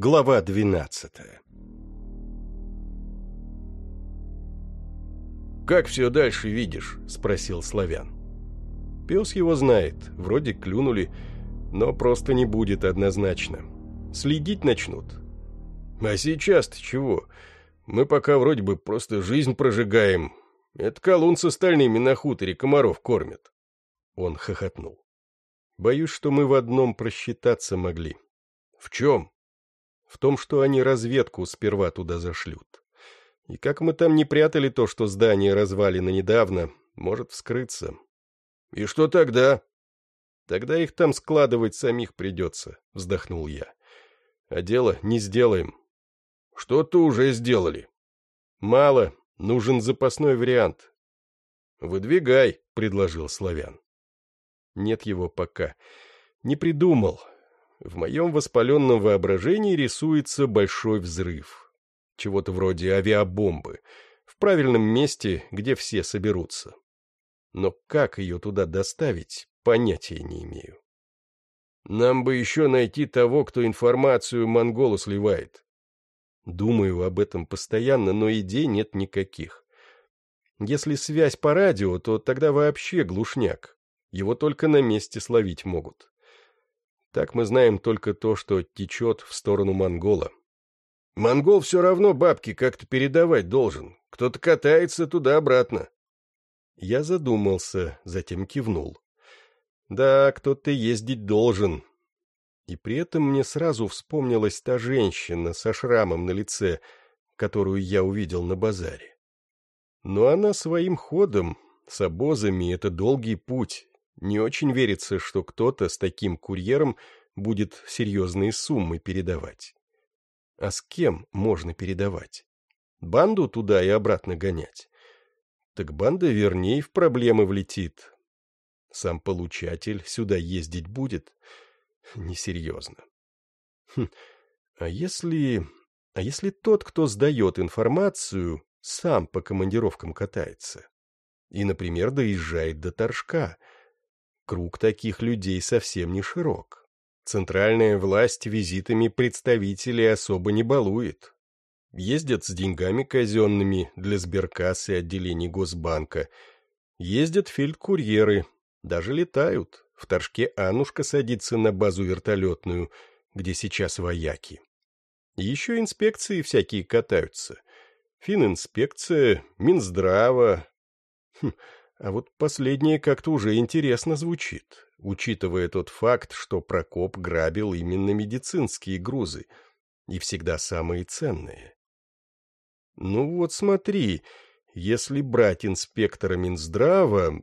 Глава двенадцатая «Как все дальше видишь?» — спросил Славян. Пес его знает, вроде клюнули, но просто не будет однозначно. Следить начнут. «А сейчас-то чего? Мы пока вроде бы просто жизнь прожигаем. Это колун с остальными на хуторе комаров кормят». Он хохотнул. «Боюсь, что мы в одном просчитаться могли». «В чем?» «В том, что они разведку сперва туда зашлют. И как мы там не прятали то, что здание развалено недавно, может вскрыться. И что тогда? Тогда их там складывать самих придется, вздохнул я. А дело не сделаем. Что-то уже сделали. Мало, нужен запасной вариант. Выдвигай, предложил Славян. Нет его пока. Не придумал. В моем воспаленном воображении рисуется большой взрыв чего-то вроде авиабомбы, в правильном месте, где все соберутся. Но как ее туда доставить, понятия не имею. Нам бы еще найти того, кто информацию монголу сливает. Думаю об этом постоянно, но идей нет никаких. Если связь по радио, то тогда вообще глушняк. Его только на месте словить могут. Так мы знаем только то, что течет в сторону монгола. Монгол все равно бабки как-то передавать должен. Кто-то катается туда-обратно. Я задумался, затем кивнул. Да, кто-то ездить должен. И при этом мне сразу вспомнилась та женщина со шрамом на лице, которую я увидел на базаре. Но она своим ходом, с обозами, это долгий путь. Не очень верится, что кто-то с таким курьером будет серьезные суммы передавать. А с кем можно передавать? Банду туда и обратно гонять? Так банда вернее в проблемы влетит. Сам получатель сюда ездить будет? Несерьезно. Хм, а если... А если тот, кто сдает информацию, сам по командировкам катается? И, например, доезжает до Торжка. Круг таких людей совсем не широк. Центральная власть визитами представителей особо не балует. Ездят с деньгами казенными для сберкассы и отделений Госбанка. Ездят фельдкурьеры, даже летают. В Торжке Анушка садится на базу вертолетную, где сейчас вояки. Еще инспекции всякие катаются. Фининспекция, Минздрава. Хм, а вот последнее как-то уже интересно звучит учитывая тот факт, что Прокоп грабил именно медицинские грузы, и всегда самые ценные. Ну вот смотри, если брать инспектора Минздрава...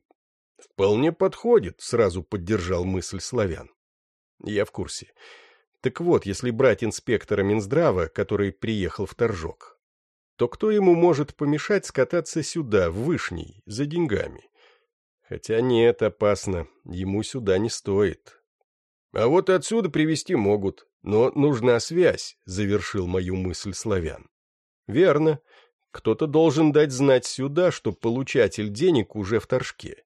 Вполне подходит, сразу поддержал мысль славян. Я в курсе. Так вот, если брать инспектора Минздрава, который приехал в Торжок, то кто ему может помешать скататься сюда, в Вышний, за деньгами? Хотя нет, опасно, ему сюда не стоит. А вот отсюда привести могут, но нужна связь, завершил мою мысль славян. Верно. Кто-то должен дать знать сюда, что получатель денег уже в торжке.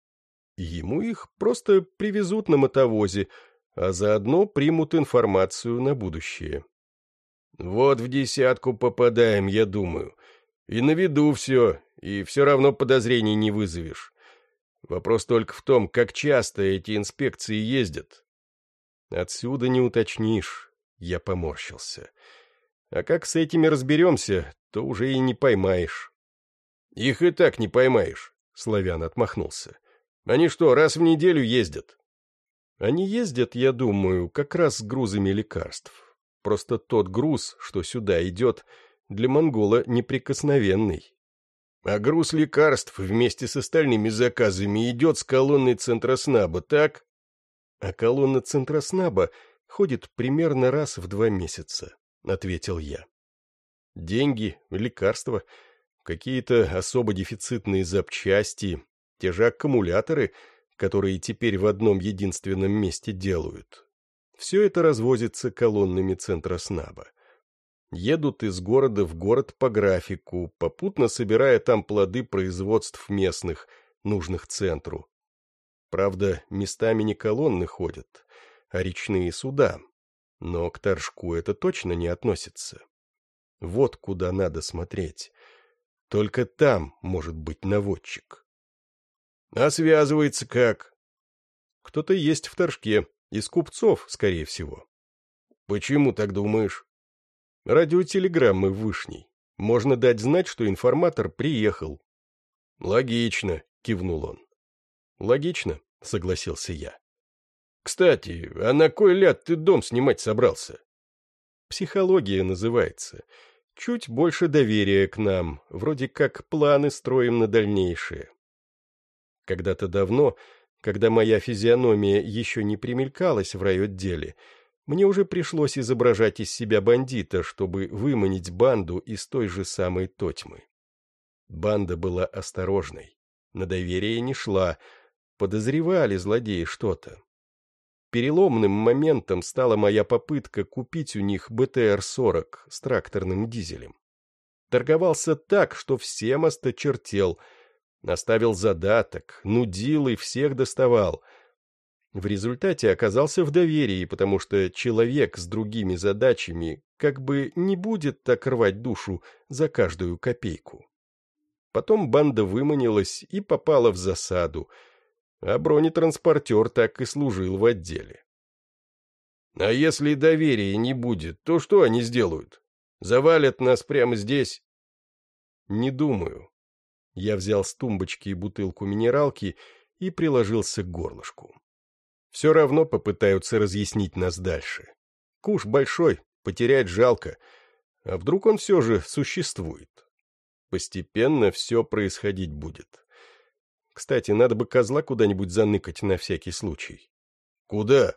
Ему их просто привезут на мотовозе, а заодно примут информацию на будущее. Вот в десятку попадаем, я думаю. И на виду все, и все равно подозрений не вызовешь. Вопрос только в том, как часто эти инспекции ездят. Отсюда не уточнишь, я поморщился. А как с этими разберемся, то уже и не поймаешь. Их и так не поймаешь, Славян отмахнулся. Они что, раз в неделю ездят? Они ездят, я думаю, как раз с грузами лекарств. Просто тот груз, что сюда идет, для монгола неприкосновенный. А груз лекарств вместе с остальными заказами идет с колонной Центроснаба, так? А колонна Центроснаба ходит примерно раз в два месяца, — ответил я. Деньги, лекарства, какие-то особо дефицитные запчасти, те же аккумуляторы, которые теперь в одном единственном месте делают. Все это развозится колоннами Центроснаба едут из города в город по графику, попутно собирая там плоды производств местных, нужных центру. Правда, местами не колонны ходят, а речные суда. Но к Торжку это точно не относится. Вот куда надо смотреть. Только там может быть наводчик. А связывается как? Кто-то есть в Торжке, из купцов, скорее всего. Почему так думаешь? Радиотелеграммы Вышней. Можно дать знать, что информатор приехал. Логично, кивнул он. Логично, согласился я. Кстати, а на кой ляд ты дом снимать собрался? Психология называется. Чуть больше доверия к нам, вроде как планы строим на дальнейшее. Когда-то давно, когда моя физиономия еще не примелькалась в райотделе, мне уже пришлось изображать из себя бандита, чтобы выманить банду из той же самой Тотьмы. Банда была осторожной, на доверие не шла, подозревали злодеи что-то. Переломным моментом стала моя попытка купить у них БТР-40 с тракторным дизелем. Торговался так, что всем осточертел, наставил задаток, нудил и всех доставал. В результате оказался в доверии, потому что человек с другими задачами как бы не будет так рвать душу за каждую копейку. Потом банда выманилась и попала в засаду — а бронетранспортер так и служил в отделе. А если доверия не будет, то что они сделают? Завалят нас прямо здесь? Не думаю. Я взял с тумбочки бутылку минералки и приложился к горлышку. Все равно попытаются разъяснить нас дальше. Куш большой, потерять жалко. А вдруг он все же существует? Постепенно все происходить будет. Кстати, надо бы козла куда-нибудь заныкать на всякий случай. Куда?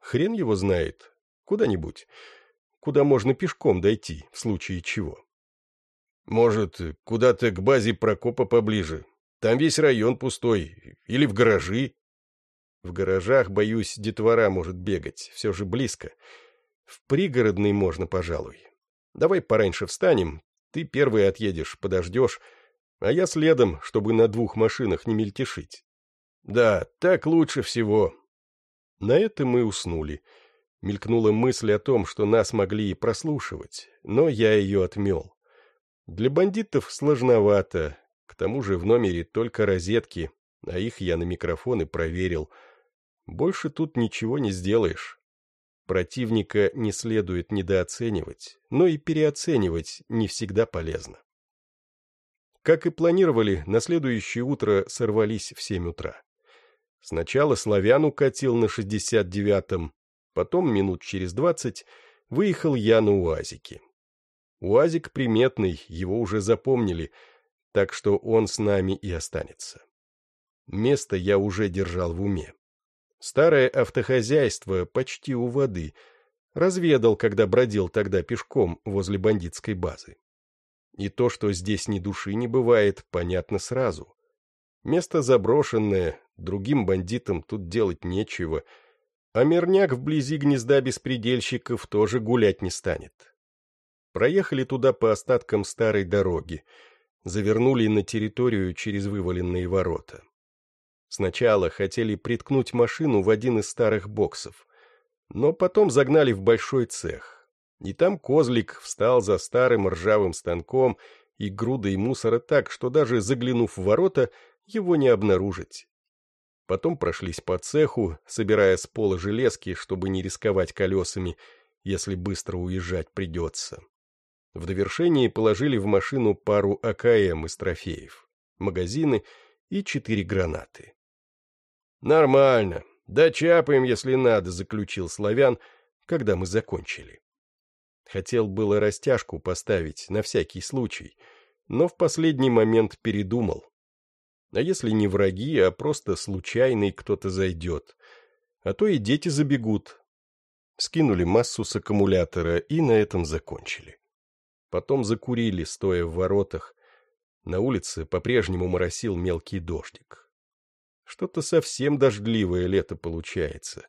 Хрен его знает. Куда-нибудь. Куда можно пешком дойти, в случае чего. Может, куда-то к базе Прокопа поближе. Там весь район пустой. Или в гаражи. В гаражах, боюсь, детвора может бегать. Все же близко. В пригородный можно, пожалуй. Давай пораньше встанем. Ты первый отъедешь, подождешь а я следом, чтобы на двух машинах не мельтешить. Да, так лучше всего. На это мы уснули. Мелькнула мысль о том, что нас могли и прослушивать, но я ее отмел. Для бандитов сложновато, к тому же в номере только розетки, а их я на микрофоны проверил. Больше тут ничего не сделаешь. Противника не следует недооценивать, но и переоценивать не всегда полезно. Как и планировали, на следующее утро сорвались в семь утра. Сначала славян укатил на шестьдесят девятом, потом минут через двадцать выехал я на УАЗике. УАЗик приметный, его уже запомнили, так что он с нами и останется. Место я уже держал в уме. Старое автохозяйство почти у воды. Разведал, когда бродил тогда пешком возле бандитской базы. И то, что здесь ни души не бывает, понятно сразу. Место заброшенное, другим бандитам тут делать нечего, а мирняк вблизи гнезда беспредельщиков тоже гулять не станет. Проехали туда по остаткам старой дороги, завернули на территорию через вываленные ворота. Сначала хотели приткнуть машину в один из старых боксов, но потом загнали в большой цех. И там козлик встал за старым ржавым станком и грудой мусора так, что даже заглянув в ворота, его не обнаружить. Потом прошлись по цеху, собирая с пола железки, чтобы не рисковать колесами, если быстро уезжать придется. В довершении положили в машину пару АКМ из трофеев, магазины и четыре гранаты. «Нормально. Дочапаем, если надо», — заключил Славян, когда мы закончили. Хотел было растяжку поставить, на всякий случай, но в последний момент передумал. А если не враги, а просто случайный кто-то зайдет? А то и дети забегут. Скинули массу с аккумулятора и на этом закончили. Потом закурили, стоя в воротах. На улице по-прежнему моросил мелкий дождик. Что-то совсем дождливое лето получается,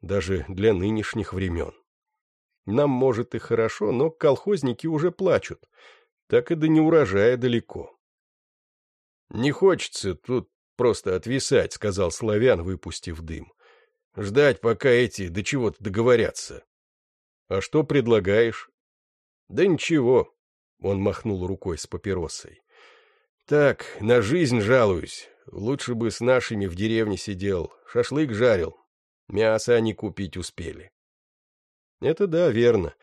даже для нынешних времен. Нам, может, и хорошо, но колхозники уже плачут. Так и до неурожая далеко. «Не хочется тут просто отвисать», — сказал Славян, выпустив дым. «Ждать, пока эти до чего-то договорятся. А что предлагаешь? Да ничего. Он махнул рукой с папиросой. Так, на жизнь жалуюсь. Лучше бы с нашими в деревне сидел, шашлык жарил. Мясо они купить успели. Это да, верно.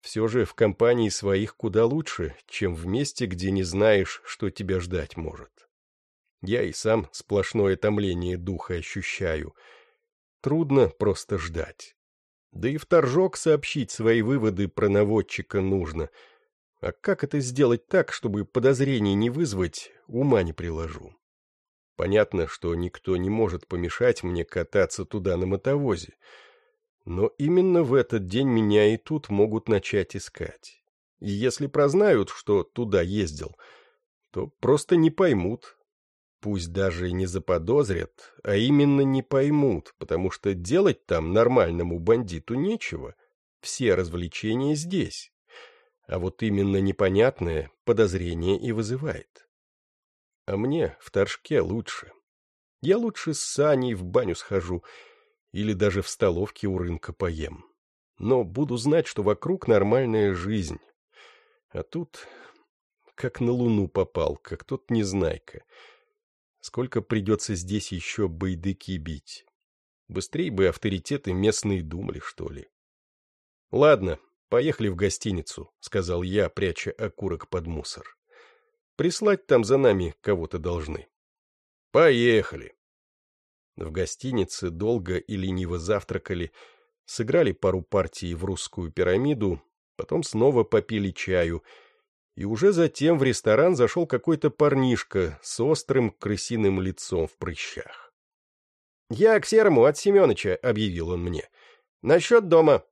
Все же в компании своих куда лучше, чем в месте, где не знаешь, что тебя ждать может. Я и сам сплошное томление духа ощущаю. Трудно просто ждать. Да и в торжок сообщить свои выводы про наводчика нужно. А как это сделать так, чтобы подозрений не вызвать, ума не приложу. Понятно, что никто не может помешать мне кататься туда на мотовозе. Но именно в этот день меня и тут могут начать искать. И если прознают, что туда ездил, то просто не поймут, Пусть даже и не заподозрят, а именно не поймут, потому что делать там нормальному бандиту нечего. Все развлечения здесь. А вот именно непонятное подозрение и вызывает. А мне в Торжке лучше. Я лучше с Саней в баню схожу или даже в столовке у рынка поем. Но буду знать, что вокруг нормальная жизнь. А тут как на луну попал, как тот незнайка — Сколько придется здесь еще байдыки бить? Быстрее бы авторитеты местные думали, что ли. — Ладно, поехали в гостиницу, — сказал я, пряча окурок под мусор. — Прислать там за нами кого-то должны. — Поехали. В гостинице долго и лениво завтракали, сыграли пару партий в русскую пирамиду, потом снова попили чаю — и уже затем в ресторан зашел какой-то парнишка с острым крысиным лицом в прыщах. «Я к Серому от Семеновича», — объявил он мне. «Насчет дома».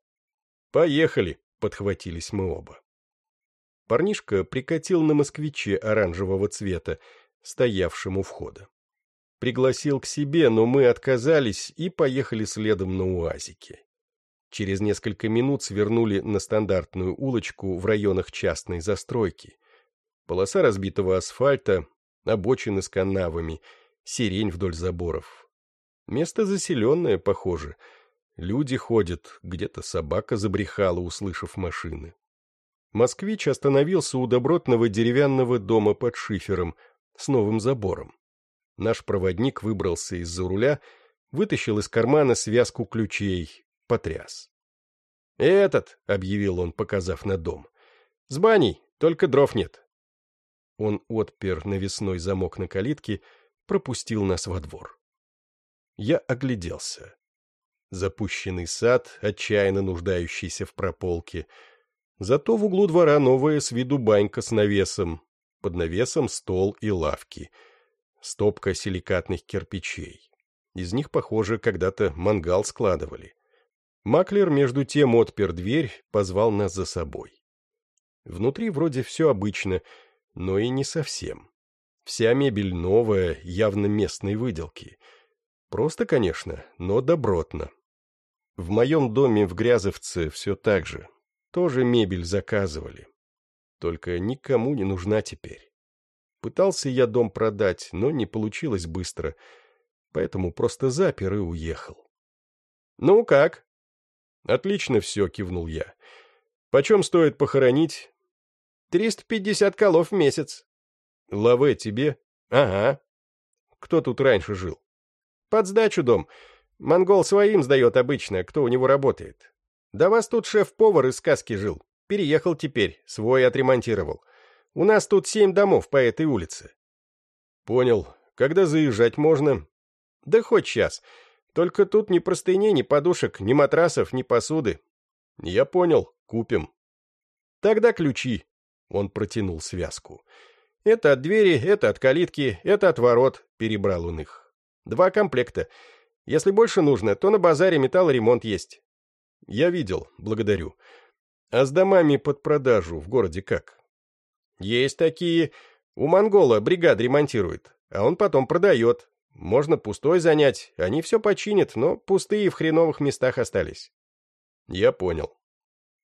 «Поехали», — подхватились мы оба. Парнишка прикатил на москвиче оранжевого цвета, стоявшему входа. Пригласил к себе, но мы отказались и поехали следом на УАЗике. Через несколько минут свернули на стандартную улочку в районах частной застройки. Полоса разбитого асфальта, обочины с канавами, сирень вдоль заборов. Место заселенное, похоже. Люди ходят, где-то собака забрехала, услышав машины. Москвич остановился у добротного деревянного дома под шифером с новым забором. Наш проводник выбрался из-за руля, вытащил из кармана связку ключей, потряс. «Этот», — объявил он, показав на дом, — «с баней, только дров нет». Он отпер навесной замок на калитке, пропустил нас во двор. Я огляделся. Запущенный сад, отчаянно нуждающийся в прополке. Зато в углу двора новая с виду банька с навесом. Под навесом стол и лавки. Стопка силикатных кирпичей. Из них, похоже, когда-то мангал складывали. Маклер, между тем, отпер дверь, позвал нас за собой. Внутри вроде все обычно, но и не совсем. Вся мебель новая, явно местной выделки. Просто, конечно, но добротно. В моем доме в Грязовце все так же. Тоже мебель заказывали. Только никому не нужна теперь. Пытался я дом продать, но не получилось быстро, поэтому просто запер и уехал. «Ну как?» «Отлично все», — кивнул я. «Почем стоит похоронить?» «Триста пятьдесят колов в месяц». «Лаве тебе?» «Ага». «Кто тут раньше жил?» «Под сдачу дом. Монгол своим сдает обычно, кто у него работает. Да вас тут шеф-повар из сказки жил. Переехал теперь, свой отремонтировал. У нас тут семь домов по этой улице». «Понял. Когда заезжать можно?» «Да хоть сейчас. Только тут ни простыней, ни подушек, ни матрасов, ни посуды. Я понял, купим. Тогда ключи. Он протянул связку. Это от двери, это от калитки, это от ворот, перебрал он их. Два комплекта. Если больше нужно, то на базаре металлоремонт есть. Я видел, благодарю. А с домами под продажу в городе как? Есть такие. У монгола бригад ремонтирует, а он потом продает. Можно пустой занять, они все починят, но пустые в хреновых местах остались. Я понял.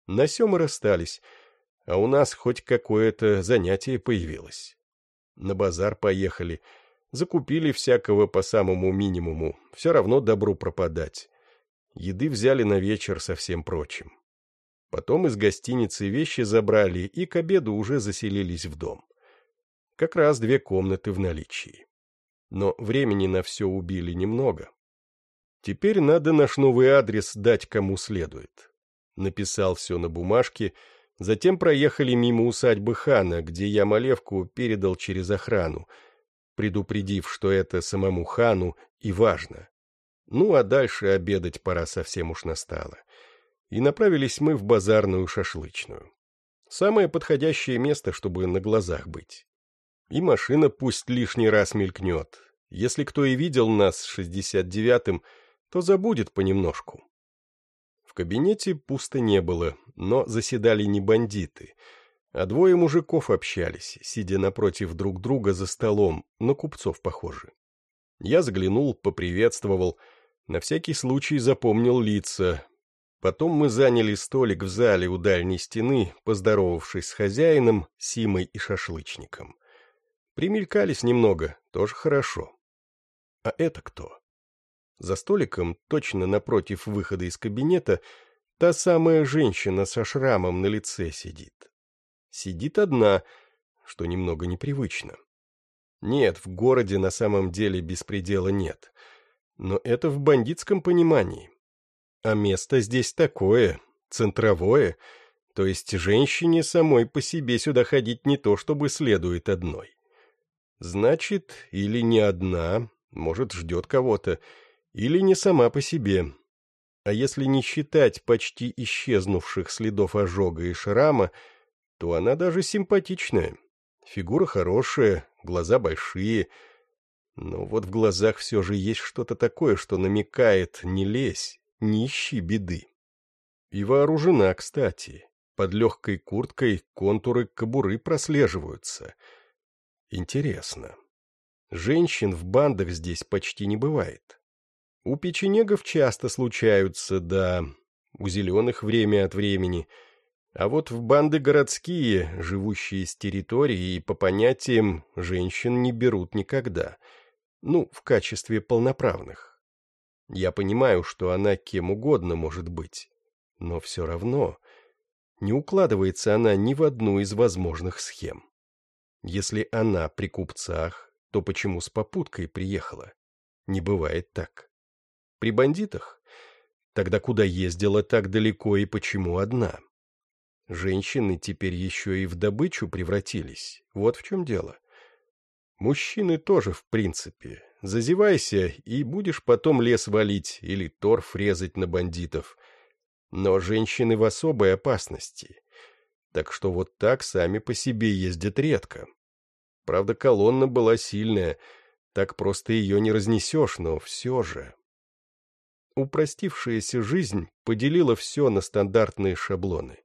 На сём расстались, а у нас хоть какое-то занятие появилось. На базар поехали, закупили всякого по самому минимуму, все равно добру пропадать. Еды взяли на вечер со всем прочим. Потом из гостиницы вещи забрали и к обеду уже заселились в дом. Как раз две комнаты в наличии. Но времени на все убили немного. Теперь надо наш новый адрес дать кому следует. Написал все на бумажке, затем проехали мимо усадьбы хана, где я Малевку передал через охрану, предупредив, что это самому хану и важно. Ну, а дальше обедать пора совсем уж настало. И направились мы в базарную шашлычную. Самое подходящее место, чтобы на глазах быть. И машина пусть лишний раз мелькнет. Если кто и видел нас с шестьдесят девятым, то забудет понемножку. В кабинете пусто не было, но заседали не бандиты, а двое мужиков общались, сидя напротив друг друга за столом, на купцов похожи. Я заглянул, поприветствовал, на всякий случай запомнил лица. Потом мы заняли столик в зале у дальней стены, поздоровавшись с хозяином, Симой и шашлычником. Примелькались немного, тоже хорошо. А это кто? За столиком, точно напротив выхода из кабинета, та самая женщина со шрамом на лице сидит. Сидит одна, что немного непривычно. Нет, в городе на самом деле беспредела нет. Но это в бандитском понимании. А место здесь такое, центровое, то есть женщине самой по себе сюда ходить не то, чтобы следует одной. Значит, или не одна, может, ждет кого-то, или не сама по себе. А если не считать почти исчезнувших следов ожога и шрама, то она даже симпатичная. Фигура хорошая, глаза большие. Но вот в глазах все же есть что-то такое, что намекает «не лезь, не ищи беды». И вооружена, кстати. Под легкой курткой контуры кобуры прослеживаются. Интересно. Женщин в бандах здесь почти не бывает. У печенегов часто случаются, да, у зеленых время от времени. А вот в банды городские, живущие с территории и по понятиям, женщин не берут никогда. Ну, в качестве полноправных. Я понимаю, что она кем угодно может быть. Но все равно не укладывается она ни в одну из возможных схем. Если она при купцах, то почему с попуткой приехала? Не бывает так. При бандитах? Тогда куда ездила так далеко и почему одна? Женщины теперь еще и в добычу превратились. Вот в чем дело. Мужчины тоже, в принципе. Зазевайся, и будешь потом лес валить или торф резать на бандитов. Но женщины в особой опасности. Так что вот так сами по себе ездят редко. Правда, колонна была сильная, так просто ее не разнесешь, но все же упростившаяся жизнь поделила все на стандартные шаблоны.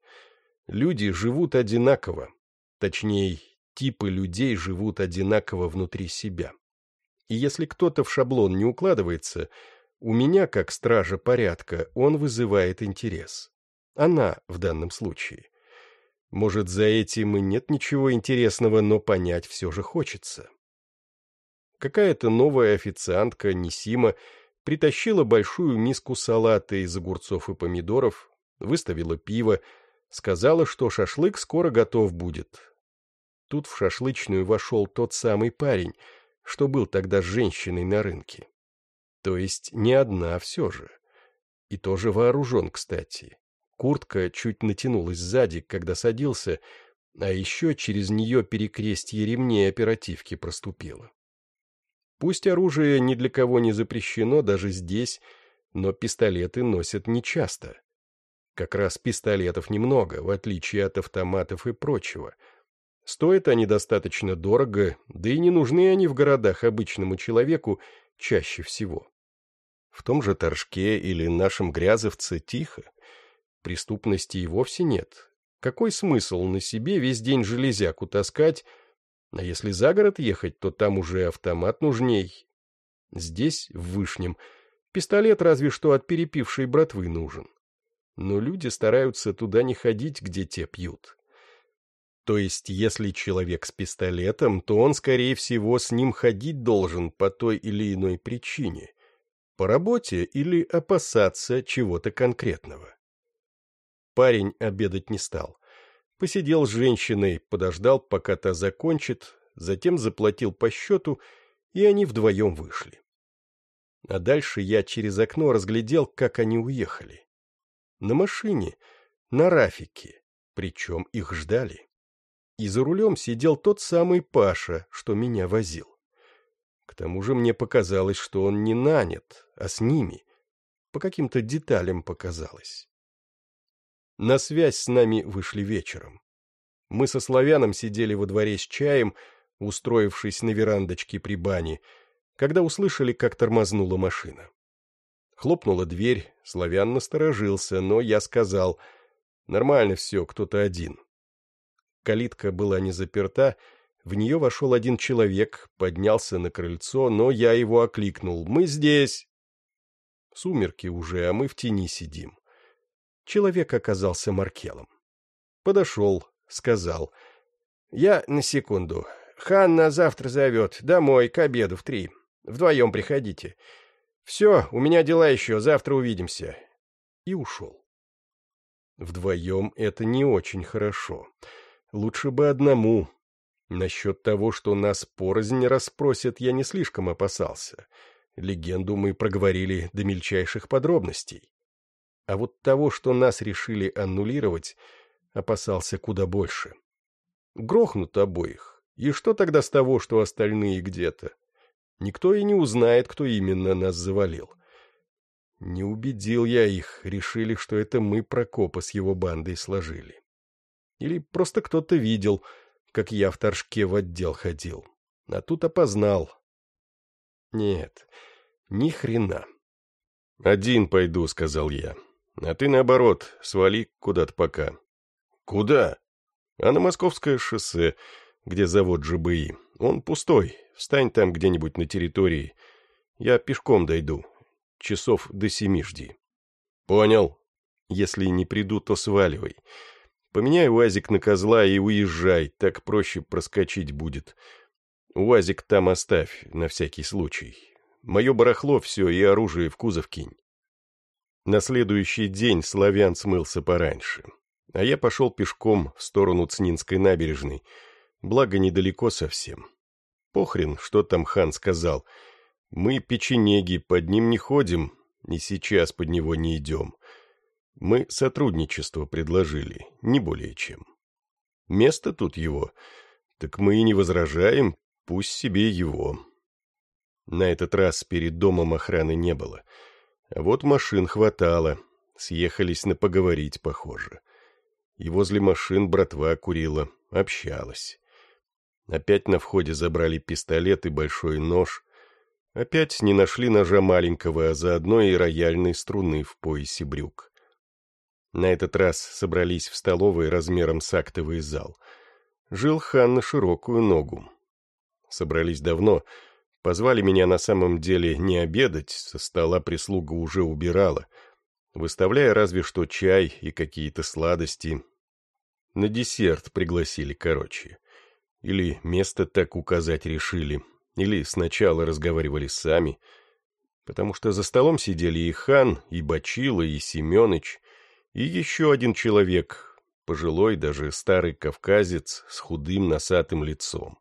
Люди живут одинаково, точнее, типы людей живут одинаково внутри себя. И если кто-то в шаблон не укладывается, у меня, как стража порядка, он вызывает интерес. Она в данном случае. Может, за этим и нет ничего интересного, но понять все же хочется. Какая-то новая официантка, Несима, притащила большую миску салата из огурцов и помидоров, выставила пиво, сказала, что шашлык скоро готов будет. Тут в шашлычную вошел тот самый парень, что был тогда женщиной на рынке. То есть не одна все же. И тоже вооружен, кстати. Куртка чуть натянулась сзади, когда садился, а еще через нее перекрестье ремней оперативки проступило. Пусть оружие ни для кого не запрещено даже здесь, но пистолеты носят нечасто. Как раз пистолетов немного, в отличие от автоматов и прочего. Стоят они достаточно дорого, да и не нужны они в городах обычному человеку чаще всего. В том же Торжке или нашем Грязовце тихо. Преступности и вовсе нет. Какой смысл на себе весь день железяку таскать, а если за город ехать, то там уже автомат нужней. Здесь, в Вышнем, пистолет разве что от перепившей братвы нужен. Но люди стараются туда не ходить, где те пьют. То есть, если человек с пистолетом, то он, скорее всего, с ним ходить должен по той или иной причине. По работе или опасаться чего-то конкретного. Парень обедать не стал. Посидел с женщиной, подождал, пока та закончит, затем заплатил по счету, и они вдвоем вышли. А дальше я через окно разглядел, как они уехали. На машине, на Рафике, причем их ждали. И за рулем сидел тот самый Паша, что меня возил. К тому же мне показалось, что он не нанят, а с ними. По каким-то деталям показалось. На связь с нами вышли вечером. Мы со славяном сидели во дворе с чаем, устроившись на верандочке при бане, когда услышали, как тормознула машина. Хлопнула дверь, славян насторожился, но я сказал, нормально все, кто-то один. Калитка была не заперта, в нее вошел один человек, поднялся на крыльцо, но я его окликнул. «Мы здесь!» Сумерки уже, а мы в тени сидим. Человек оказался Маркелом. Подошел, сказал. «Я на секунду. Ханна завтра зовет. Домой, к обеду в три. Вдвоем приходите. Все, у меня дела еще, завтра увидимся». И ушел. Вдвоем это не очень хорошо. Лучше бы одному. Насчет того, что нас порознь расспросят, я не слишком опасался. Легенду мы проговорили до мельчайших подробностей. А вот того, что нас решили аннулировать, опасался куда больше. Грохнут обоих. И что тогда с того, что остальные где-то? Никто и не узнает, кто именно нас завалил. Не убедил я их, решили, что это мы Прокопа с его бандой сложили. Или просто кто-то видел, как я в Торжке в отдел ходил. А тут опознал. Нет, ни хрена. «Один пойду», — сказал я. «А ты, наоборот, свали куда-то пока». «Куда?» «А на Московское шоссе, где завод ЖБИ. Он пустой. Встань там где-нибудь на территории. Я пешком дойду. Часов до семи жди». «Понял». «Если не приду, то сваливай. Поменяй УАЗик на козла и уезжай, так проще проскочить будет. УАЗик там оставь, на всякий случай. Мое барахло все и оружие в кузов кинь. На следующий день славян смылся пораньше, а я пошел пешком в сторону Цнинской набережной, благо недалеко совсем. Похрен, что там хан сказал. Мы, печенеги, под ним не ходим, и сейчас под него не идем. Мы сотрудничество предложили, не более чем. Место тут его, так мы и не возражаем, пусть себе его. На этот раз перед домом охраны не было. А вот машин хватало, съехались на поговорить, похоже. И возле машин братва курила, общалась. Опять на входе забрали пистолет и большой нож. Опять не нашли ножа маленького, а заодно и рояльной струны в поясе брюк. На этот раз собрались в столовой размером с актовый зал. Жил хан на широкую ногу. Собрались давно, позвали меня на самом деле не обедать, со стола прислуга уже убирала, выставляя разве что чай и какие-то сладости. На десерт пригласили короче. Или место так указать решили, или сначала разговаривали сами, потому что за столом сидели и хан, и Бачила, и Семеныч, и еще один человек, пожилой, даже старый кавказец с худым носатым лицом.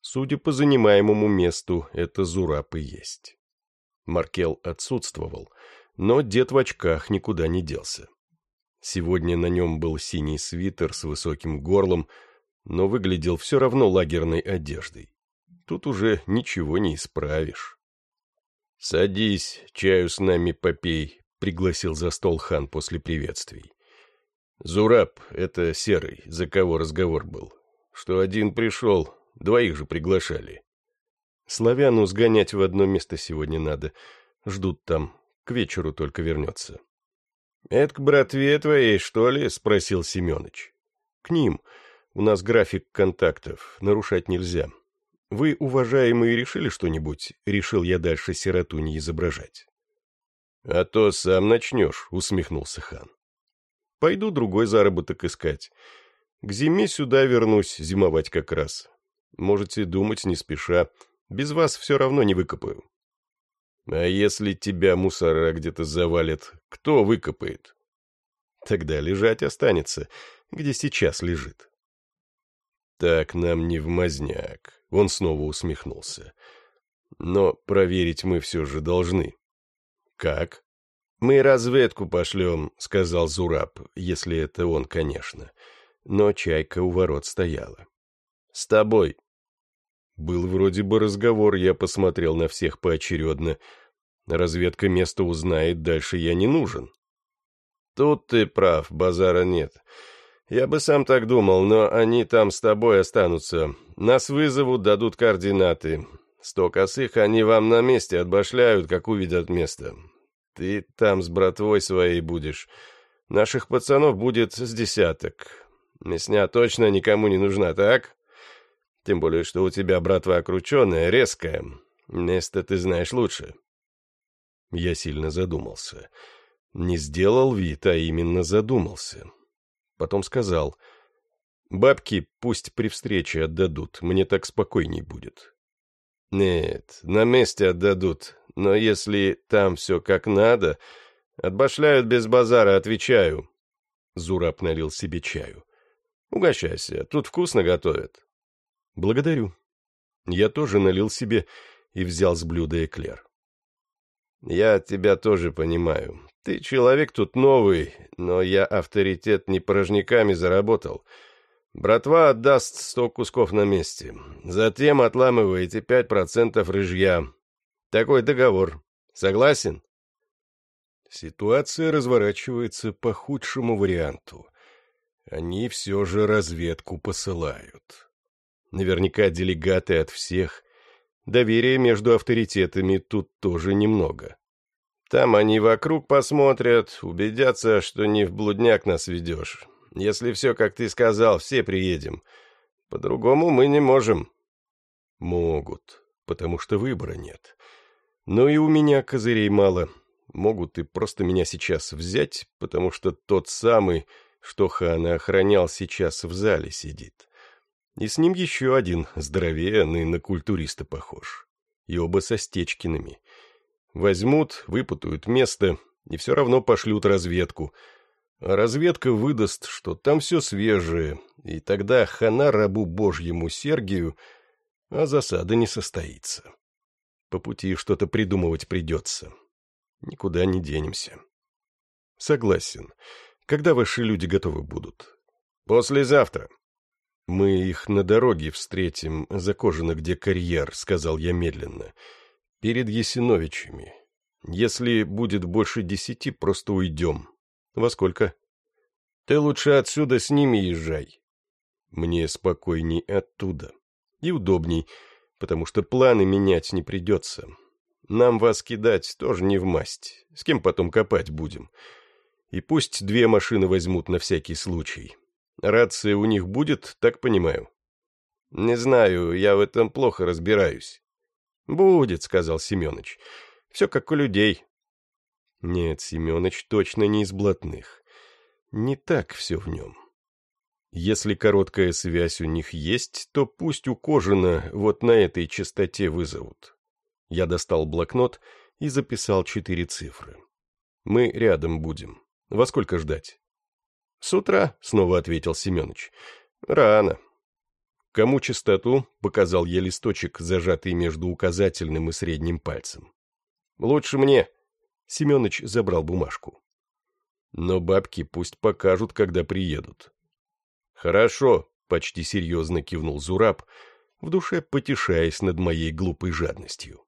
Судя по занимаемому месту, это Зураб и есть. Маркел отсутствовал, но дед в очках никуда не делся. Сегодня на нем был синий свитер с высоким горлом, но выглядел все равно лагерной одеждой. Тут уже ничего не исправишь. «Садись, чаю с нами попей», пригласил за стол хан после приветствий. Зураб — это серый, за кого разговор был. Что один пришел, двоих же приглашали. Славяну сгонять в одно место сегодня надо. Ждут там, к вечеру только вернется. — Это к братве твоей, что ли? — спросил Семенович. — К ним. У нас график контактов, нарушать нельзя. Вы, уважаемые, решили что-нибудь? Решил я дальше сироту не изображать. — А то сам начнешь, — усмехнулся хан. — Пойду другой заработок искать. К зиме сюда вернусь, зимовать как раз. Можете думать не спеша. Без вас все равно не выкопаю. — А если тебя мусора где-то завалят, кто выкопает? Тогда лежать останется, где сейчас лежит. Так нам не в мазняк. Он снова усмехнулся. Но проверить мы все же должны. Как? Мы разведку пошлем, сказал Зураб, если это он, конечно. Но чайка у ворот стояла. С тобой. Был вроде бы разговор, я посмотрел на всех поочередно. Разведка место узнает, дальше я не нужен. Тут ты прав, базара нет. Я бы сам так думал, но они там с тобой останутся. Нас вызовут, дадут координаты. Сто косых они вам на месте отбашляют, как увидят место. Ты там с братвой своей будешь. Наших пацанов будет с десяток. Мясня точно никому не нужна, так? Тем более, что у тебя братва окрученная, резкая. Место ты знаешь лучше. Я сильно задумался. Не сделал вид, а именно задумался. Потом сказал, «Бабки пусть при встрече отдадут, мне так спокойней будет». «Нет, на месте отдадут, но если там все как надо, отбашляют без базара, отвечаю». Зураб налил себе чаю. «Угощайся, тут вкусно готовят». «Благодарю». Я тоже налил себе и взял с блюда эклер. «Я тебя тоже понимаю. Ты человек тут новый, но я авторитет не порожняками заработал. Братва отдаст сто кусков на месте. Затем отламываете пять процентов рыжья. Такой договор. Согласен?» Ситуация разворачивается по худшему варианту. Они все же разведку посылают. Наверняка делегаты от всех. Доверия между авторитетами тут тоже немного. Там они вокруг посмотрят, убедятся, что не в блудняк нас ведешь. Если все, как ты сказал, все приедем. По-другому мы не можем. Могут, потому что выбора нет. Но и у меня козырей мало. Могут и просто меня сейчас взять, потому что тот самый, что Хана охранял, сейчас в зале сидит. И с ним еще один, здоровенный, на культуриста похож. И оба со Стечкиными — Возьмут, выпутают место и все равно пошлют разведку. Разведка выдаст, что там все свежее, и тогда хана рабу божьему Сергию, а засада не состоится. По пути что-то придумывать придется. Никуда не денемся. Согласен. Когда ваши люди готовы будут? Послезавтра. Мы их на дороге встретим, за кожано где карьер, сказал я медленно. — перед Есиновичами. Если будет больше десяти, просто уйдем. Во сколько? Ты лучше отсюда с ними езжай. Мне спокойней оттуда. И удобней, потому что планы менять не придется. Нам вас кидать тоже не в масть. С кем потом копать будем? И пусть две машины возьмут на всякий случай. Рация у них будет, так понимаю? Не знаю, я в этом плохо разбираюсь. «Будет», — сказал Семенович. «Все как у людей». Нет, Семенович точно не из блатных. Не так все в нем. Если короткая связь у них есть, то пусть у Кожина вот на этой частоте вызовут. Я достал блокнот и записал четыре цифры. Мы рядом будем. Во сколько ждать? С утра, снова ответил Семенович. Рано. «Кому чистоту?» — показал я листочек, зажатый между указательным и средним пальцем. «Лучше мне!» — Семенович забрал бумажку. «Но бабки пусть покажут, когда приедут». «Хорошо», — почти серьезно кивнул Зураб, в душе потешаясь над моей глупой жадностью.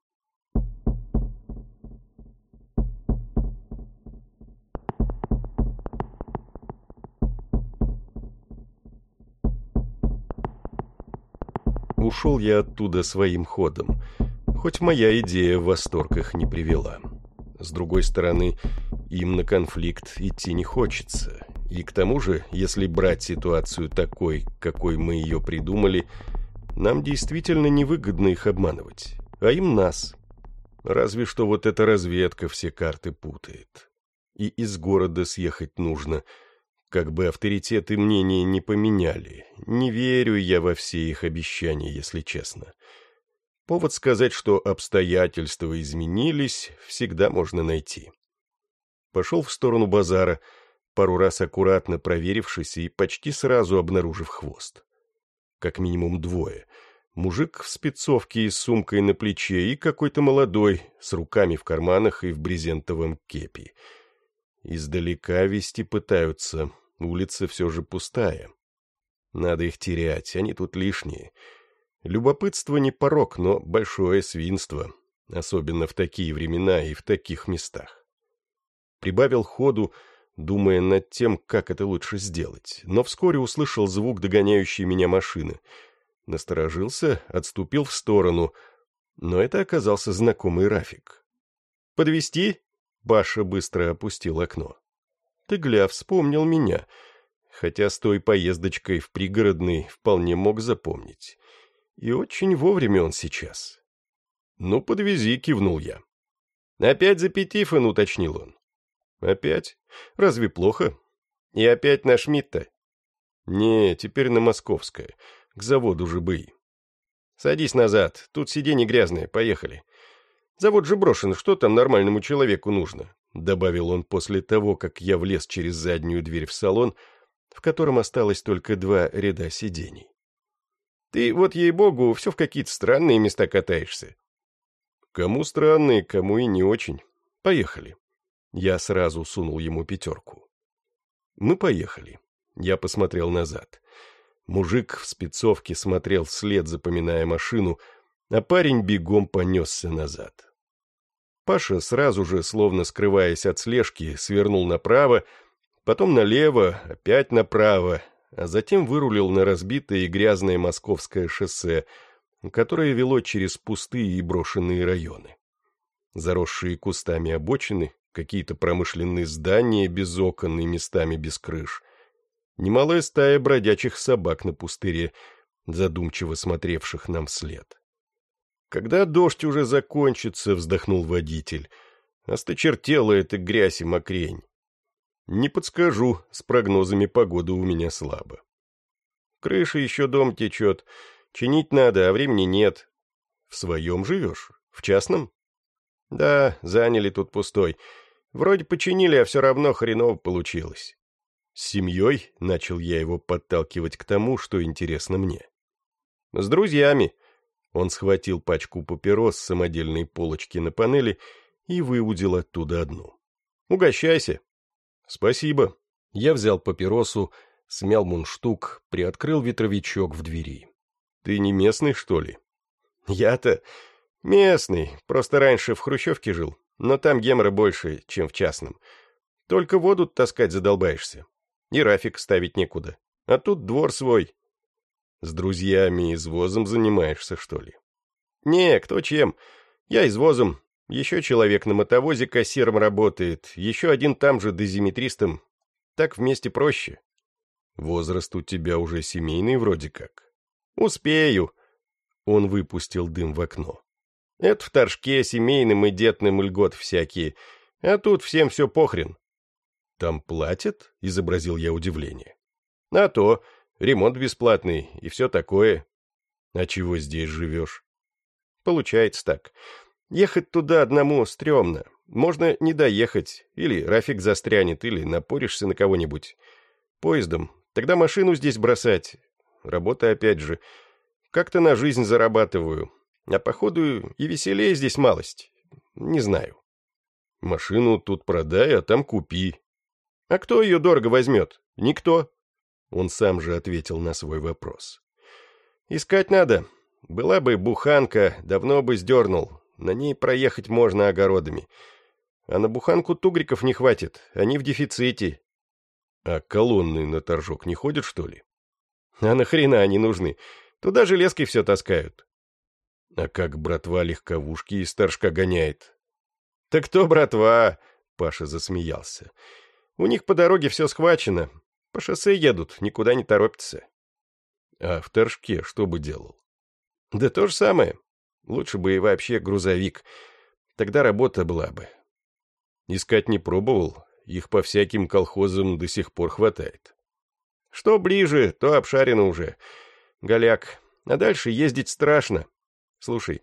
ушел я оттуда своим ходом, хоть моя идея в восторг не привела. С другой стороны, им на конфликт идти не хочется. И к тому же, если брать ситуацию такой, какой мы ее придумали, нам действительно невыгодно их обманывать, а им нас. Разве что вот эта разведка все карты путает. И из города съехать нужно – как бы авторитеты мнения не поменяли, не верю я во все их обещания, если честно. Повод сказать, что обстоятельства изменились, всегда можно найти. Пошел в сторону базара, пару раз аккуратно проверившись и почти сразу обнаружив хвост. Как минимум двое. Мужик в спецовке и с сумкой на плече и какой-то молодой, с руками в карманах и в брезентовом кепи. Издалека вести пытаются, улица все же пустая. Надо их терять, они тут лишние. Любопытство не порог, но большое свинство, особенно в такие времена и в таких местах. Прибавил ходу, думая над тем, как это лучше сделать, но вскоре услышал звук догоняющей меня машины. Насторожился, отступил в сторону, но это оказался знакомый Рафик. Подвести? Паша быстро опустил окно. Ты, гля, вспомнил меня, хотя с той поездочкой в пригородный вполне мог запомнить. И очень вовремя он сейчас. «Ну, подвези», — кивнул я. «Опять за Петифон», — уточнил он. «Опять? Разве плохо? И опять на Шмидта?» «Не, теперь на Московское, к заводу ЖБИ». «Садись назад, тут сиденье грязное, поехали. Завод же брошен, что там нормальному человеку нужно?» Добавил он после того, как я влез через заднюю дверь в салон, в котором осталось только два ряда сидений. «Ты вот, ей-богу, все в какие-то странные места катаешься. Кому странные, кому и не очень. Поехали. Я сразу сунул ему пятерку. Мы поехали. Я посмотрел назад. Мужик в спецовке смотрел вслед, запоминая машину, а парень бегом понесся назад. Паша сразу же, словно скрываясь от слежки, свернул направо, потом налево, опять направо, а затем вырулил на разбитое и грязное московское шоссе, которое вело через пустые и брошенные районы. Заросшие кустами обочины, какие-то промышленные здания без окон и местами без крыш. Немалая стая бродячих собак на пустыре, задумчиво смотревших нам вслед. «Когда дождь уже закончится», — вздохнул водитель, — «осточертела эта грязь и мокрень». «Не подскажу, с прогнозами погоды у меня слабо». «Крыша еще дом течет», Чинить надо, а времени нет. В своем живешь? В частном? Да, заняли тут пустой. Вроде починили, а все равно хреново получилось. С семьей начал я его подталкивать к тому, что интересно мне. С друзьями. Он схватил пачку папирос с самодельной полочки на панели и выудил оттуда одну. «Угощайся». «Спасибо». Я взял папиросу, смял мундштук, приоткрыл ветровичок в двери. Ты не местный, что ли? Я-то местный, просто раньше в Хрущевке жил, но там гемора больше, чем в частном. Только воду таскать задолбаешься. И рафик ставить некуда. А тут двор свой. С друзьями извозом занимаешься, что ли? Не, кто чем. Я извозом. Еще человек на мотовозе кассиром работает, еще один там же дозиметристом. Так вместе проще. Возраст у тебя уже семейный вроде как. «Успею!» Он выпустил дым в окно. «Это в торжке семейным и детным льгот всякие, а тут всем все похрен». «Там платят?» — изобразил я удивление. «А то, ремонт бесплатный и все такое». «А чего здесь живешь?» «Получается так. Ехать туда одному стрёмно. Можно не доехать, или Рафик застрянет, или напоришься на кого-нибудь. Поездом. Тогда машину здесь бросать, Работа опять же. Как-то на жизнь зарабатываю. А походу и веселее здесь малость. Не знаю. Машину тут продай, а там купи. А кто ее дорого возьмет? Никто. Он сам же ответил на свой вопрос. Искать надо. Была бы буханка, давно бы сдернул. На ней проехать можно огородами. А на буханку тугриков не хватит, они в дефиците. А колонны на торжок не ходят, что ли? А нахрена они нужны? Туда железкой все таскают. А как братва легковушки из торжка гоняет? Так кто братва? Паша засмеялся. У них по дороге все схвачено. По шоссе едут, никуда не торопятся. А в торжке что бы делал? Да то же самое. Лучше бы и вообще грузовик. Тогда работа была бы. Искать не пробовал, их по всяким колхозам до сих пор хватает. Что ближе, то обшарено уже. Голяк. А дальше ездить страшно. Слушай,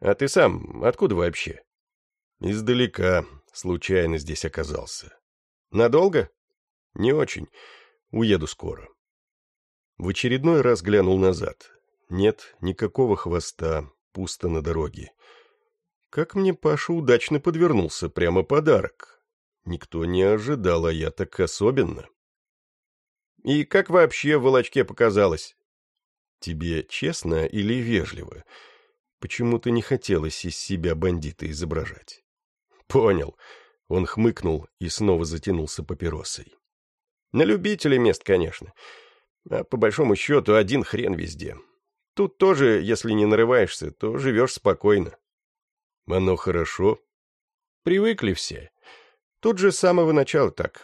а ты сам откуда вообще? Издалека. Случайно здесь оказался. Надолго? Не очень. Уеду скоро. В очередной раз глянул назад. Нет никакого хвоста, пусто на дороге. Как мне Паша удачно подвернулся, прямо подарок. Никто не ожидал, а я так особенно. И как вообще в волочке показалось? Тебе честно или вежливо? Почему-то не хотелось из себя бандита изображать. Понял. Он хмыкнул и снова затянулся папиросой. На любителя мест, конечно. А по большому счету один хрен везде. Тут тоже, если не нарываешься, то живешь спокойно. Оно хорошо. Привыкли все. Тут же с самого начала так.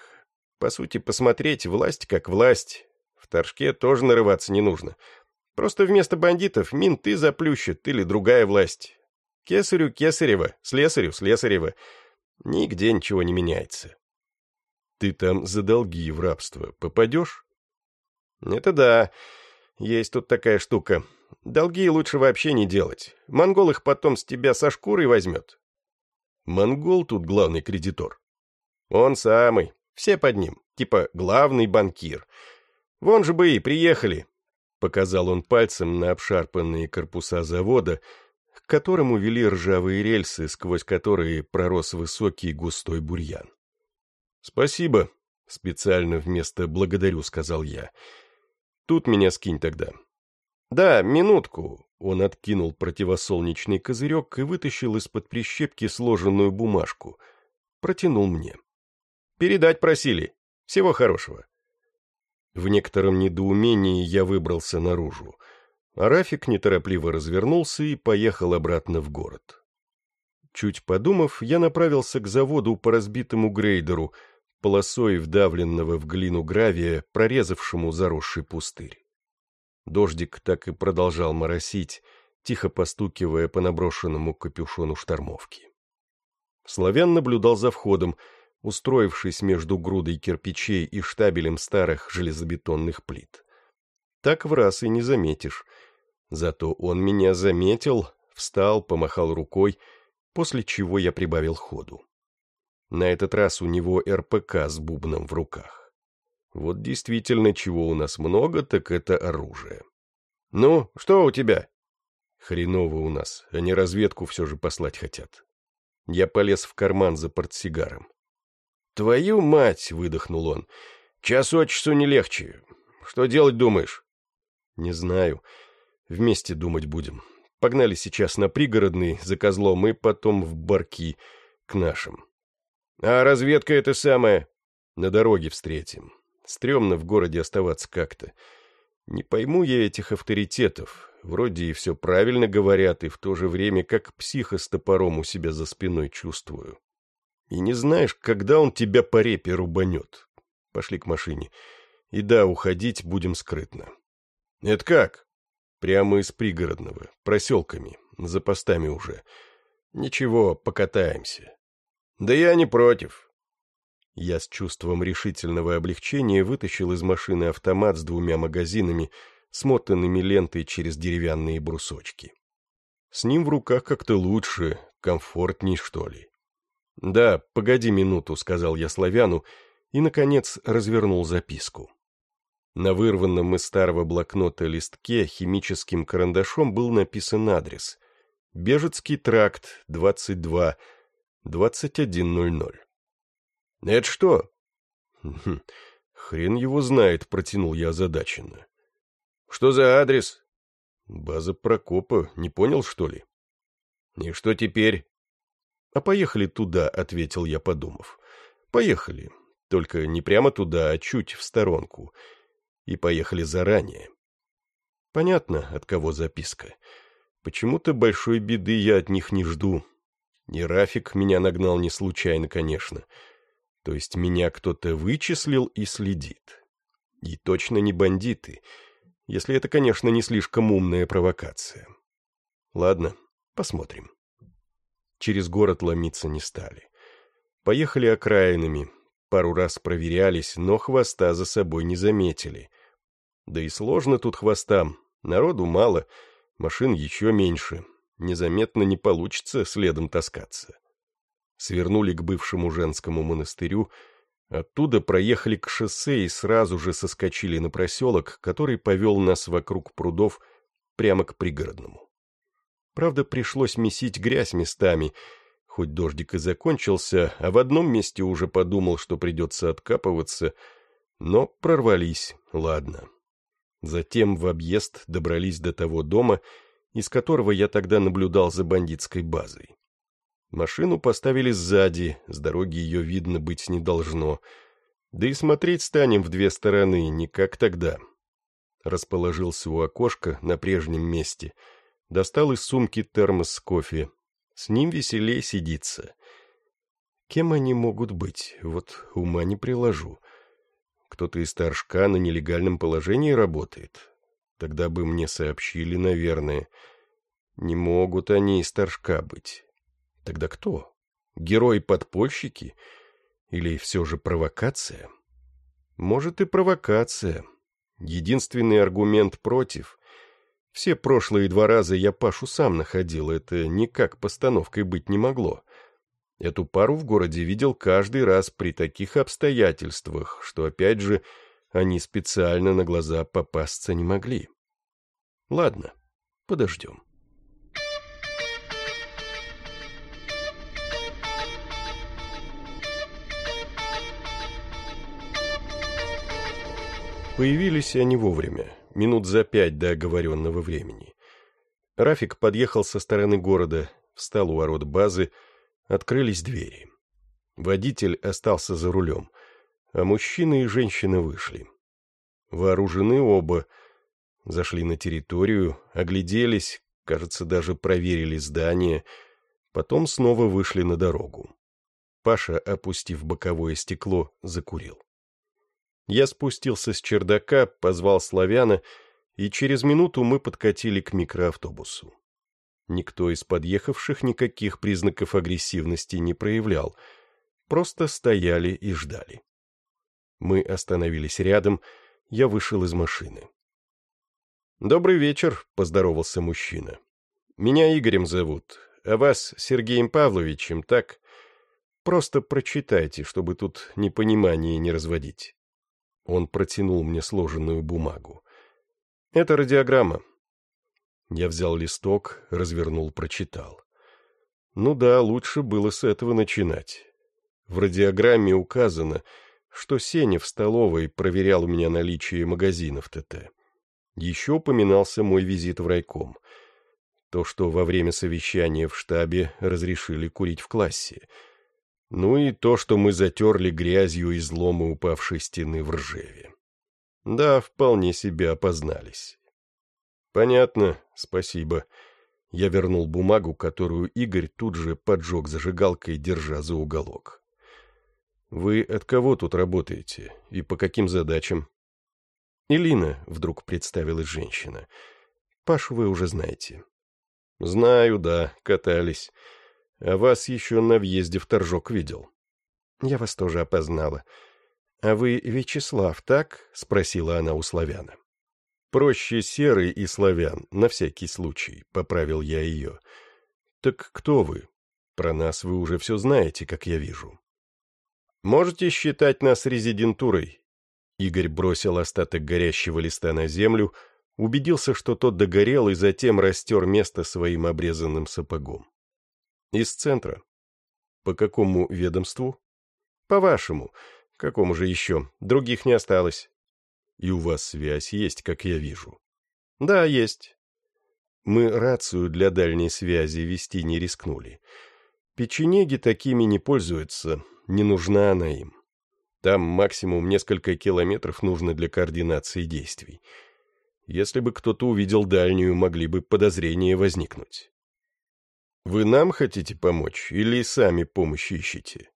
По сути, посмотреть власть как власть. В Торжке тоже нарываться не нужно. Просто вместо бандитов минты заплющат или другая власть. Кесарю Кесарева, слесарю Слесарева. Нигде ничего не меняется. Ты там за долги в рабство попадешь? Это да. Есть тут такая штука. Долги лучше вообще не делать. Монгол их потом с тебя со шкурой возьмет. Монгол тут главный кредитор. Он самый. Все под ним. Типа главный банкир. Вон же бы и приехали. Показал он пальцем на обшарпанные корпуса завода, к которому вели ржавые рельсы, сквозь которые пророс высокий густой бурьян. «Спасибо», — специально вместо «благодарю» сказал я. «Тут меня скинь тогда». «Да, минутку». Он откинул противосолнечный козырек и вытащил из-под прищепки сложенную бумажку. Протянул мне. «Передать просили. Всего хорошего». В некотором недоумении я выбрался наружу. А Рафик неторопливо развернулся и поехал обратно в город. Чуть подумав, я направился к заводу по разбитому грейдеру, полосой вдавленного в глину гравия, прорезавшему заросший пустырь. Дождик так и продолжал моросить, тихо постукивая по наброшенному капюшону штормовки. Славян наблюдал за входом, устроившись между грудой кирпичей и штабелем старых железобетонных плит. Так в раз и не заметишь. Зато он меня заметил, встал, помахал рукой, после чего я прибавил ходу. На этот раз у него РПК с бубном в руках. Вот действительно, чего у нас много, так это оружие. «Ну, что у тебя?» «Хреново у нас, они разведку все же послать хотят». Я полез в карман за портсигаром. «Твою мать!» — выдохнул он. «Час от часу не легче. Что делать думаешь?» «Не знаю. Вместе думать будем. Погнали сейчас на пригородный, за козлом, и потом в барки, к нашим». «А разведка это самое?» «На дороге встретим. Стремно в городе оставаться как-то. Не пойму я этих авторитетов. Вроде и все правильно говорят, и в то же время как психа с топором у себя за спиной чувствую. И не знаешь, когда он тебя по репе рубанет. Пошли к машине. И да, уходить будем скрытно. Это как? Прямо из пригородного, проселками, за постами уже. Ничего, покатаемся. Да я не против. Я с чувством решительного облегчения вытащил из машины автомат с двумя магазинами, смотанными лентой через деревянные брусочки. С ним в руках как-то лучше, комфортней, что ли. «Да, погоди минуту», — сказал я славяну, и, наконец, развернул записку. На вырванном из старого блокнота листке химическим карандашом был написан адрес. Бежецкий тракт, 22, 2100. «Это что?» хм, «Хрен его знает», — протянул я озадаченно. «Что за адрес?» «База Прокопа. Не понял, что ли?» «И что теперь?» «А поехали туда», — ответил я, подумав. «Поехали. Только не прямо туда, а чуть в сторонку. И поехали заранее». Понятно, от кого записка. Почему-то большой беды я от них не жду. И Рафик меня нагнал не случайно, конечно. — то есть меня кто-то вычислил и следит. И точно не бандиты, если это, конечно, не слишком умная провокация. Ладно, посмотрим. Через город ломиться не стали. Поехали окраинами, пару раз проверялись, но хвоста за собой не заметили. Да и сложно тут хвостам, народу мало, машин еще меньше, незаметно не получится следом таскаться свернули к бывшему женскому монастырю, Оттуда проехали к шоссе и сразу же соскочили на проселок, который повел нас вокруг прудов прямо к пригородному. Правда, пришлось месить грязь местами, хоть дождик и закончился, а в одном месте уже подумал, что придется откапываться, но прорвались, ладно. Затем в объезд добрались до того дома, из которого я тогда наблюдал за бандитской базой. Машину поставили сзади, с дороги ее видно быть не должно. Да и смотреть станем в две стороны, не как тогда. Расположился у окошка на прежнем месте. Достал из сумки термос с кофе. С ним веселее сидится. Кем они могут быть, вот ума не приложу. Кто-то из торжка на нелегальном положении работает. Тогда бы мне сообщили, наверное. Не могут они из торжка быть. Тогда кто? Герой-подпольщики? Или все же провокация? Может и провокация. Единственный аргумент против. Все прошлые два раза я Пашу сам находил, это никак постановкой быть не могло. Эту пару в городе видел каждый раз при таких обстоятельствах, что, опять же, они специально на глаза попасться не могли. Ладно, подождем. Появились они вовремя, минут за пять до оговоренного времени. Рафик подъехал со стороны города, встал у ворот базы, открылись двери. Водитель остался за рулем, а мужчина и женщина вышли. Вооружены оба, зашли на территорию, огляделись, кажется, даже проверили здание, потом снова вышли на дорогу. Паша, опустив боковое стекло, закурил. Я спустился с чердака, позвал славяна, и через минуту мы подкатили к микроавтобусу. Никто из подъехавших никаких признаков агрессивности не проявлял, просто стояли и ждали. Мы остановились рядом, я вышел из машины. «Добрый вечер», — поздоровался мужчина. «Меня Игорем зовут, а вас Сергеем Павловичем, так? Просто прочитайте, чтобы тут непонимание не разводить». Он протянул мне сложенную бумагу. «Это радиограмма». Я взял листок, развернул, прочитал. Ну да, лучше было с этого начинать. В радиограмме указано, что Сеня в столовой проверял у меня наличие магазинов ТТ. Еще упоминался мой визит в райком. То, что во время совещания в штабе разрешили курить в классе — ну и то, что мы затерли грязью изломы упавшей стены в Ржеве. Да, вполне себе опознались. Понятно, спасибо. Я вернул бумагу, которую Игорь тут же поджег зажигалкой, держа за уголок. Вы от кого тут работаете и по каким задачам? Илина, вдруг представилась женщина. Пашу вы уже знаете. Знаю, да, катались. А вас еще на въезде в Торжок видел. Я вас тоже опознала. А вы Вячеслав, так? Спросила она у славяна. Проще серый и славян, на всякий случай, поправил я ее. Так кто вы? Про нас вы уже все знаете, как я вижу. Можете считать нас резидентурой. Игорь бросил остаток горящего листа на землю, убедился, что тот догорел, и затем растер место своим обрезанным сапогом. Из центра. По какому ведомству? По вашему. Какому же еще? Других не осталось. И у вас связь есть, как я вижу. Да, есть. Мы рацию для дальней связи вести не рискнули. Печенеги такими не пользуются, не нужна она им. Там максимум несколько километров нужно для координации действий. Если бы кто-то увидел дальнюю, могли бы подозрения возникнуть. Вы нам хотите помочь или сами помощи ищете?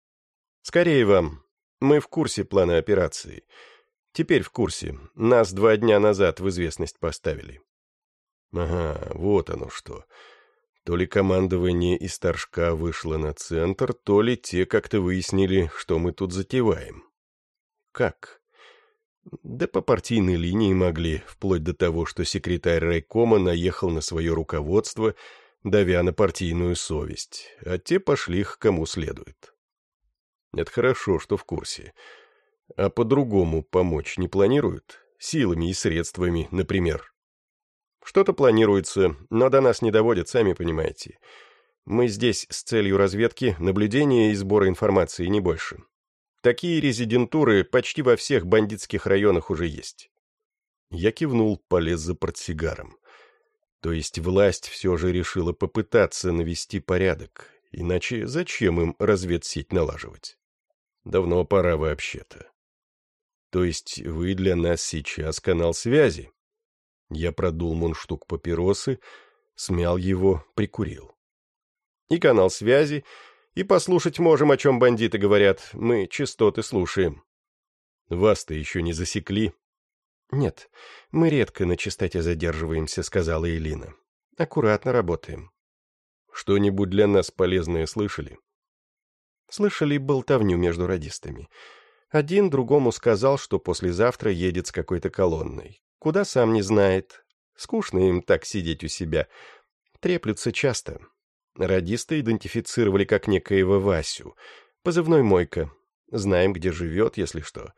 Скорее вам. Мы в курсе плана операции. Теперь в курсе. Нас два дня назад в известность поставили. Ага, вот оно что. То ли командование из Торжка вышло на центр, то ли те как-то выяснили, что мы тут затеваем. Как? Да по партийной линии могли, вплоть до того, что секретарь райкома наехал на свое руководство — давя на партийную совесть, а те пошли к кому следует. Это хорошо, что в курсе. А по-другому помочь не планируют? Силами и средствами, например. Что-то планируется, но до нас не доводят, сами понимаете. Мы здесь с целью разведки, наблюдения и сбора информации, не больше. Такие резидентуры почти во всех бандитских районах уже есть. Я кивнул, полез за портсигаром. То есть власть все же решила попытаться навести порядок, иначе зачем им разведсеть налаживать? Давно пора вообще-то. То есть вы для нас сейчас канал связи? Я продул мундштук папиросы, смял его, прикурил. И канал связи, и послушать можем, о чем бандиты говорят. Мы частоты слушаем. Вас-то еще не засекли? Нет, мы редко на частоте задерживаемся, сказала Элина. Аккуратно работаем. Что-нибудь для нас полезное слышали? Слышали болтовню между радистами. Один другому сказал, что послезавтра едет с какой-то колонной. Куда сам не знает. Скучно им так сидеть у себя. Треплются часто. Радисты идентифицировали как некоего Васю. Позывной «Мойка». Знаем, где живет, если что.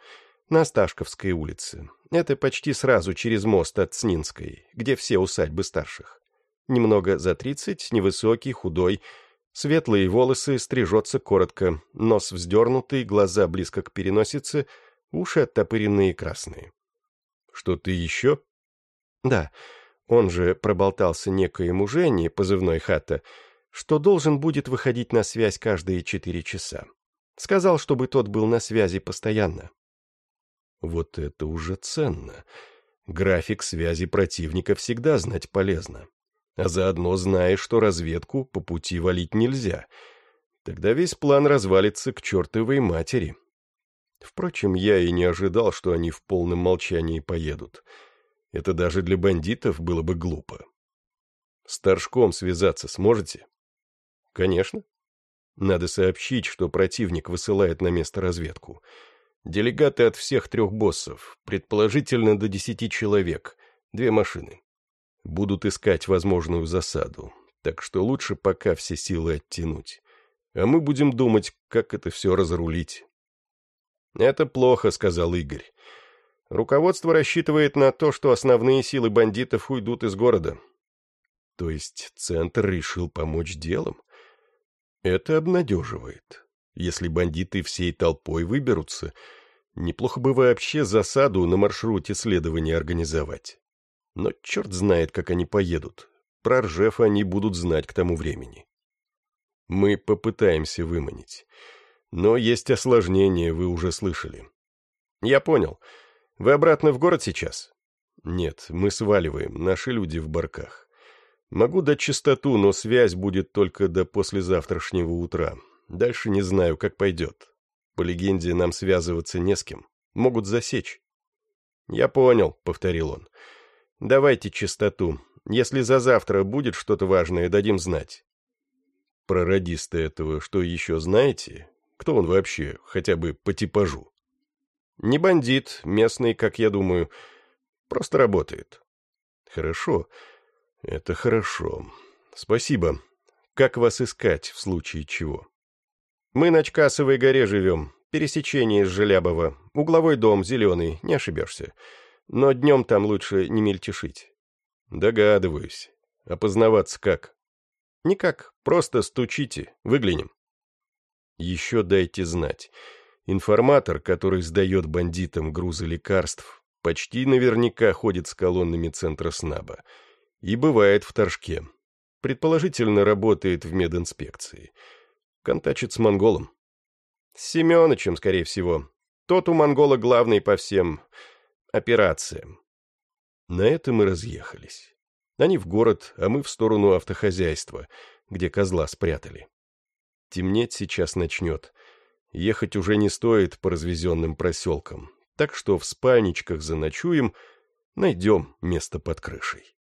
На Осташковской улице. Это почти сразу через мост от Снинской, где все усадьбы старших. Немного за тридцать, невысокий, худой, Светлые волосы, стрижется коротко, нос вздернутый, глаза близко к переносице, уши оттопыренные красные. «Что ты еще?» «Да, он же проболтался некоему Жене, позывной хата, что должен будет выходить на связь каждые четыре часа. Сказал, чтобы тот был на связи постоянно». «Вот это уже ценно. График связи противника всегда знать полезно а заодно знаешь, что разведку по пути валить нельзя. Тогда весь план развалится к чертовой матери. Впрочем, я и не ожидал, что они в полном молчании поедут. Это даже для бандитов было бы глупо. С Торжком связаться сможете? Конечно. Надо сообщить, что противник высылает на место разведку. Делегаты от всех трех боссов, предположительно до десяти человек, две машины будут искать возможную засаду, так что лучше пока все силы оттянуть. А мы будем думать, как это все разрулить. «Это плохо», — сказал Игорь. «Руководство рассчитывает на то, что основные силы бандитов уйдут из города». То есть Центр решил помочь делом? Это обнадеживает. Если бандиты всей толпой выберутся, неплохо бы вообще засаду на маршруте следования организовать. Но черт знает, как они поедут. Про Ржев они будут знать к тому времени. Мы попытаемся выманить. Но есть осложнения, вы уже слышали. Я понял. Вы обратно в город сейчас? Нет, мы сваливаем, наши люди в барках. Могу дать чистоту, но связь будет только до послезавтрашнего утра. Дальше не знаю, как пойдет. По легенде, нам связываться не с кем. Могут засечь. Я понял, — повторил он. Давайте чистоту. Если за завтра будет что-то важное, дадим знать. Про радиста этого что еще знаете? Кто он вообще, хотя бы по типажу? Не бандит, местный, как я думаю. Просто работает. Хорошо. Это хорошо. Спасибо. Как вас искать в случае чего? Мы на Чкасовой горе живем. Пересечение с Желябова. Угловой дом, зеленый, не ошибешься но днем там лучше не мельтешить. Догадываюсь. Опознаваться как? Никак, просто стучите, выглянем. Еще дайте знать. Информатор, который сдает бандитам грузы лекарств, почти наверняка ходит с колоннами центра СНАБа. И бывает в Торжке. Предположительно, работает в мединспекции. Контачит с монголом. С Семенычем, скорее всего. Тот у монгола главный по всем операциям. На этом и разъехались. Они в город, а мы в сторону автохозяйства, где козла спрятали. Темнеть сейчас начнет. Ехать уже не стоит по развезенным проселкам, так что в спальничках заночуем, найдем место под крышей.